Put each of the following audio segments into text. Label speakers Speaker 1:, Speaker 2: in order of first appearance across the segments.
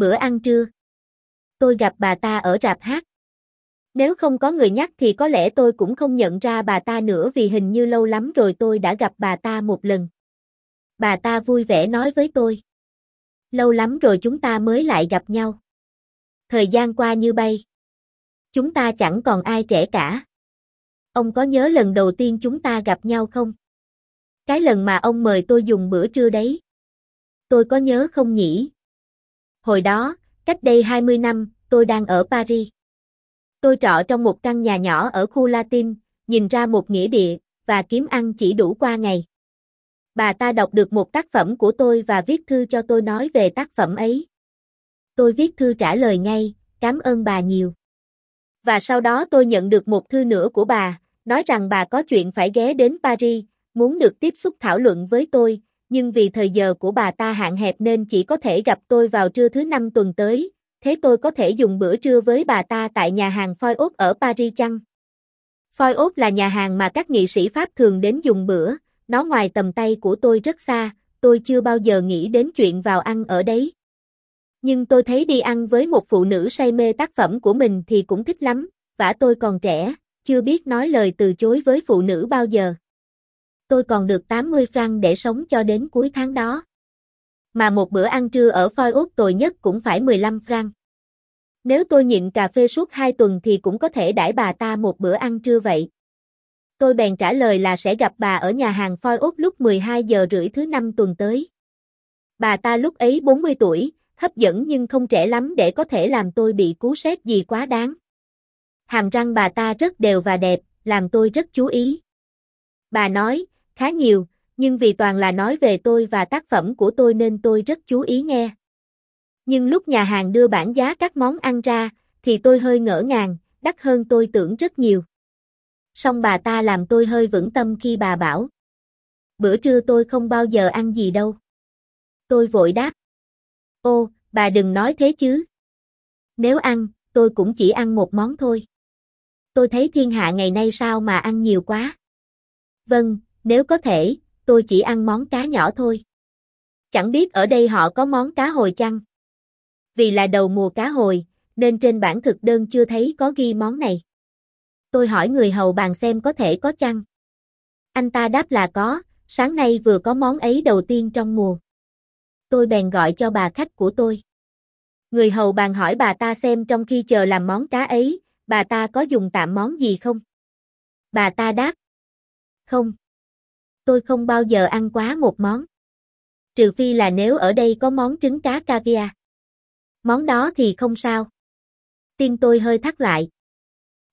Speaker 1: Bữa ăn trưa. Tôi gặp bà ta ở rạp hát. Nếu không có người nhắc thì có lẽ tôi cũng không nhận ra bà ta nữa vì hình như lâu lắm rồi tôi đã gặp bà ta một lần. Bà ta vui vẻ nói với tôi. Lâu lắm rồi chúng ta mới lại gặp nhau. Thời gian qua như bay. Chúng ta chẳng còn ai trẻ cả. Ông có nhớ lần đầu tiên chúng ta gặp nhau không? Cái lần mà ông mời tôi dùng bữa trưa đấy. Tôi có nhớ không nhỉ? Hồi đó, cách đây 20 năm, tôi đang ở Paris. Tôi trọ trong một căn nhà nhỏ ở khu Latin, nhìn ra một nghĩa địa, và kiếm ăn chỉ đủ qua ngày. Bà ta đọc được một tác phẩm của tôi và viết thư cho tôi nói về tác phẩm ấy. Tôi viết thư trả lời ngay, cảm ơn bà nhiều. Và sau đó tôi nhận được một thư nữa của bà, nói rằng bà có chuyện phải ghé đến Paris, muốn được tiếp xúc thảo luận với tôi, nhưng vì thời giờ của bà ta hạn hẹp nên chỉ có thể gặp tôi vào trưa thứ năm tuần tới, thế tôi có thể dùng bữa trưa với bà ta tại nhà hàng Foy Ốt ở Paris chăng? Foy Ốt là nhà hàng mà các nghị sĩ Pháp thường đến dùng bữa, nó ngoài tầm tay của tôi rất xa, tôi chưa bao giờ nghĩ đến chuyện vào ăn ở đấy. Nhưng tôi thấy đi ăn với một phụ nữ say mê tác phẩm của mình thì cũng thích lắm, và tôi còn trẻ, chưa biết nói lời từ chối với phụ nữ bao giờ. Tôi còn được 80 franc để sống cho đến cuối tháng đó. Mà một bữa ăn trưa ở Phoi Út tồi nhất cũng phải 15 franc. Nếu tôi nhịn cà phê suốt 2 tuần thì cũng có thể đãi bà ta một bữa ăn trưa vậy. Tôi bèn trả lời là sẽ gặp bà ở nhà hàng Phoi Út lúc 12 giờ rưỡi thứ năm tuần tới. Bà ta lúc ấy 40 tuổi, hấp dẫn nhưng không trẻ lắm để có thể làm tôi bị cú sét gì quá đáng. Hàm răng bà ta rất đều và đẹp, làm tôi rất chú ý. Bà nói, khá nhiều, nhưng vì toàn là nói về tôi và tác phẩm của tôi nên tôi rất chú ý nghe. Nhưng lúc nhà hàng đưa bản giá các món ăn ra, thì tôi hơi ngỡ ngàng, đắt hơn tôi tưởng rất nhiều. Song bà ta làm tôi hơi vững tâm khi bà bảo. Bữa trưa tôi không bao giờ ăn gì đâu. Tôi vội đáp. Ô, bà đừng nói thế chứ. Nếu ăn, tôi cũng chỉ ăn một món thôi. Tôi thấy thiên hạ ngày nay sao mà ăn nhiều quá. Vâng, nếu có thể, tôi chỉ ăn món cá nhỏ thôi. Chẳng biết ở đây họ có món cá hồi chăng? Vì là đầu mùa cá hồi, nên trên bản thực đơn chưa thấy có ghi món này. Tôi hỏi người hầu bàn xem có thể có chăng. Anh ta đáp là có, sáng nay vừa có món ấy đầu tiên trong mùa. Tôi bèn gọi cho bà khách của tôi. Người hầu bàn hỏi bà ta xem trong khi chờ làm món cá ấy, bà ta có dùng tạm món gì không? Bà ta đáp. Không. Tôi không bao giờ ăn quá một món. Trừ phi là nếu ở đây có món trứng cá caviar. Món đó thì không sao. Tim tôi hơi thắt lại.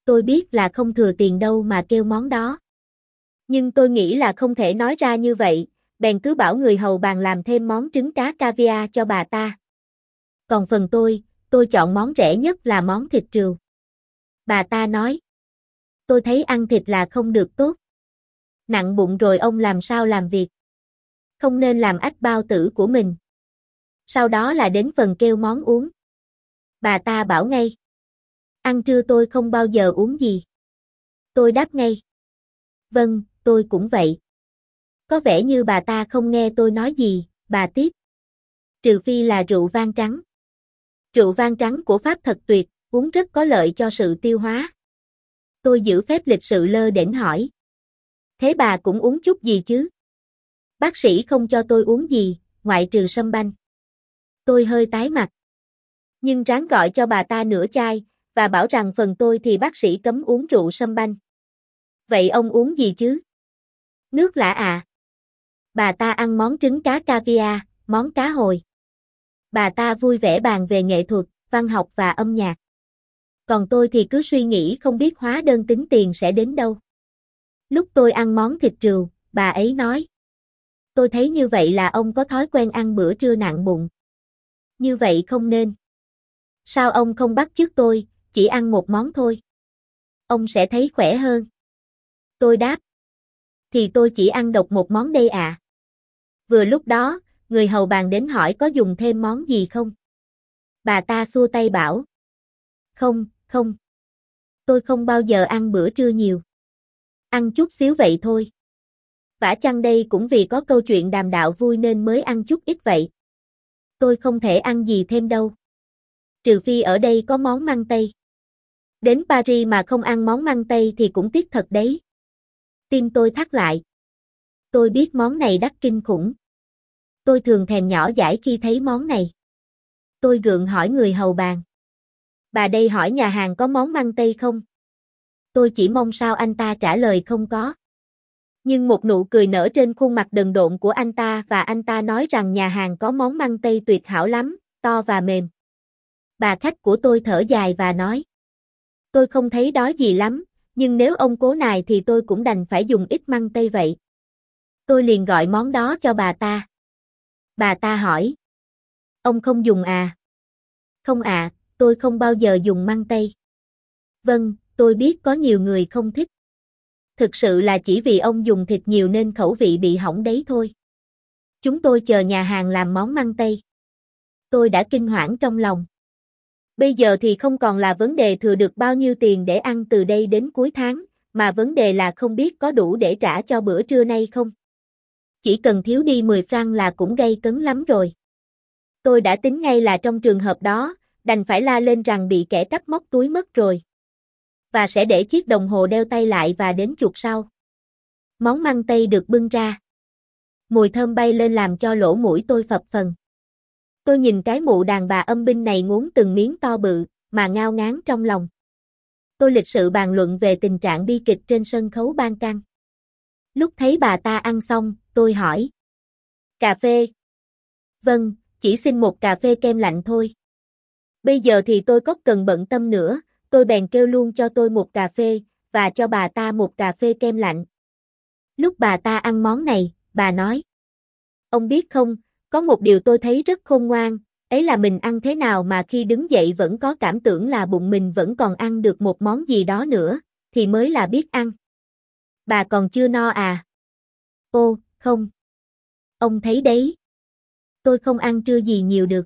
Speaker 1: Tôi biết là không thừa tiền đâu mà kêu món đó. Nhưng tôi nghĩ là không thể nói ra như vậy, bèn cứ bảo người hầu bàn làm thêm món trứng cá caviar cho bà ta. Còn phần tôi, tôi chọn món rẻ nhất là món thịt trừu. Bà ta nói. Tôi thấy ăn thịt là không được tốt. Nặng bụng rồi ông làm sao làm việc. Không nên làm ách bao tử của mình. Sau đó là đến phần kêu món uống. Bà ta bảo ngay. Ăn trưa tôi không bao giờ uống gì. Tôi đáp ngay. Vâng, tôi cũng vậy. Có vẻ như bà ta không nghe tôi nói gì, bà tiếp. Trừ phi là rượu vang trắng. Rượu vang trắng của Pháp thật tuyệt, uống rất có lợi cho sự tiêu hóa. Tôi giữ phép lịch sự lơ đễnh hỏi. Thế bà cũng uống chút gì chứ? Bác sĩ không cho tôi uống gì, ngoại trừ sâm banh. Tôi hơi tái mặt. Nhưng ráng gọi cho bà ta nửa chai, và bảo rằng phần tôi thì bác sĩ cấm uống rượu sâm banh. Vậy ông uống gì chứ? Nước lạ à? Bà ta ăn món trứng cá caviar, món cá hồi. Bà ta vui vẻ bàn về nghệ thuật, văn học và âm nhạc. Còn tôi thì cứ suy nghĩ không biết hóa đơn tính tiền sẽ đến đâu. Lúc tôi ăn món thịt trừu, bà ấy nói. Tôi thấy như vậy là ông có thói quen ăn bữa trưa nặng bụng. Như vậy không nên. Sao ông không bắt chước tôi, chỉ ăn một món thôi? Ông sẽ thấy khỏe hơn. Tôi đáp. Thì tôi chỉ ăn độc một món đây à. Vừa lúc đó, người hầu bàn đến hỏi có dùng thêm món gì không? Bà ta xua tay bảo. Không, không. Tôi không bao giờ ăn bữa trưa nhiều. Ăn chút xíu vậy thôi. Vả chăng đây cũng vì có câu chuyện đàm đạo vui nên mới ăn chút ít vậy. Tôi không thể ăn gì thêm đâu. Trừ phi ở đây có món măng tây. Đến Paris mà không ăn món măng tây thì cũng tiếc thật đấy. Tim tôi thắt lại. Tôi biết món này đắt kinh khủng. Tôi thường thèm nhỏ dãi khi thấy món này. Tôi gượng hỏi người hầu bàn. Bà đây hỏi nhà hàng có món măng tây không? Tôi chỉ mong sao anh ta trả lời không có. Nhưng một nụ cười nở trên khuôn mặt đần độn của anh ta và anh ta nói rằng nhà hàng có món măng tây tuyệt hảo lắm, to và mềm. Bà khách của tôi thở dài và nói. Tôi không thấy đói gì lắm, nhưng nếu ông cố nài thì tôi cũng đành phải dùng ít măng tây vậy. Tôi liền gọi món đó cho bà ta. Bà ta hỏi. Ông không dùng à? Không à, tôi không bao giờ dùng măng tây. Vâng, tôi biết có nhiều người không thích. Thực sự là chỉ vì ông dùng thịt nhiều nên khẩu vị bị hỏng đấy thôi. Chúng tôi chờ nhà hàng làm món măng tây. Tôi đã kinh hoảng trong lòng. Bây giờ thì không còn là vấn đề thừa được bao nhiêu tiền để ăn từ đây đến cuối tháng, mà vấn đề là không biết có đủ để trả cho bữa trưa nay không. Chỉ cần thiếu đi 10 franc là cũng gây cấn lắm rồi. Tôi đã tính ngay là trong trường hợp đó, đành phải la lên rằng bị kẻ cắp móc túi mất rồi. Và sẽ để chiếc đồng hồ đeo tay lại và đến chuột sau. Món măng tây được bưng ra. Mùi thơm bay lên làm cho lỗ mũi tôi phập phần. Tôi nhìn cái mụ đàn bà âm binh này ngốn từng miếng to bự, mà ngao ngán trong lòng. Tôi lịch sự bàn luận về tình trạng bi kịch trên sân khấu ban căng. Lúc thấy bà ta ăn xong, tôi hỏi. Cà phê. Vâng, chỉ xin một cà phê kem lạnh thôi. Bây giờ thì tôi có cần bận tâm nữa, tôi bèn kêu luôn cho tôi một cà phê, và cho bà ta một cà phê kem lạnh. Lúc bà ta ăn món này, bà nói. Ông biết không, có một điều tôi thấy rất khôn ngoan, ấy là mình ăn thế nào mà khi đứng dậy vẫn có cảm tưởng là bụng mình vẫn còn ăn được một món gì đó nữa, thì mới là biết ăn. Bà còn chưa no à? Ô, không. Ông thấy đấy. Tôi không ăn trưa gì nhiều được.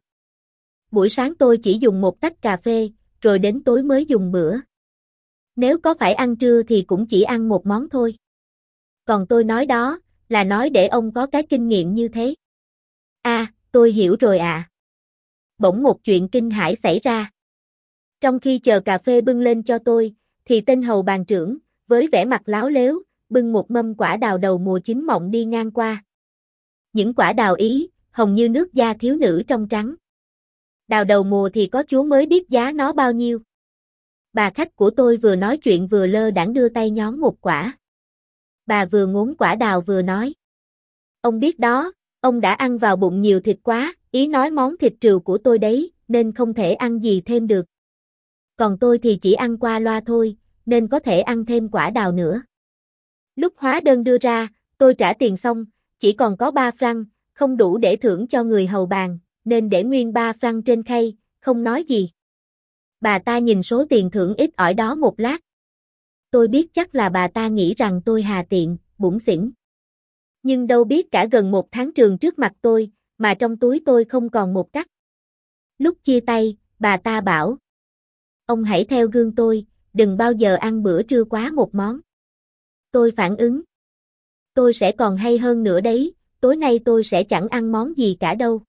Speaker 1: Buổi sáng tôi chỉ dùng một tách cà phê, rồi đến tối mới dùng bữa. Nếu có phải ăn trưa thì cũng chỉ ăn một món thôi. Còn tôi nói đó, là nói để ông có cái kinh nghiệm như thế. À, tôi hiểu rồi ạ. À. Bỗng một chuyện kinh hãi xảy ra. Trong khi chờ cà phê bưng lên cho tôi, thì tên hầu bàn trưởng, với vẻ mặt láo lếu, bưng một mâm quả đào đầu mùa chín mọng đi ngang qua. Những quả đào ý, hồng như nước da thiếu nữ trong trắng. Đào đầu mùa thì có chúa mới biết giá nó bao nhiêu. Bà khách của tôi vừa nói chuyện vừa lơ đãng đưa tay nhón một quả. Bà vừa ngốn quả đào vừa nói. Ông biết đó, ông đã ăn vào bụng nhiều thịt quá, ý nói món thịt trừu của tôi đấy, nên không thể ăn gì thêm được. Còn tôi thì chỉ ăn qua loa thôi, nên có thể ăn thêm quả đào nữa. Lúc hóa đơn đưa ra, tôi trả tiền xong, chỉ còn có 3 franc, không đủ để thưởng cho người hầu bàn, nên để nguyên ba franc trên khay, không nói gì. Bà ta nhìn số tiền thưởng ít ỏi đó một lát. Tôi biết chắc là bà ta nghĩ rằng tôi hà tiện, bụng xỉn. Nhưng đâu biết cả gần một tháng trường trước mặt tôi, mà trong túi tôi không còn một cắt. Lúc chia tay, bà ta bảo. Ông hãy theo gương tôi, đừng bao giờ ăn bữa trưa quá một món. Tôi phản ứng. Tôi sẽ còn hay hơn nữa đấy, tối nay tôi sẽ chẳng ăn món gì cả đâu.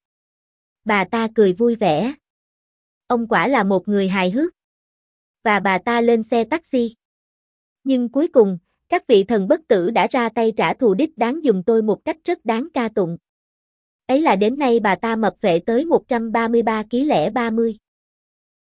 Speaker 1: Bà ta cười vui vẻ. Ông quả là một người hài hước. Và bà ta lên xe taxi. Nhưng cuối cùng, các vị thần bất tử đã ra tay trả thù đích đáng dùng tôi một cách rất đáng ca tụng. Ấy là đến nay bà ta mập vệ tới 133 kg lẻ 30.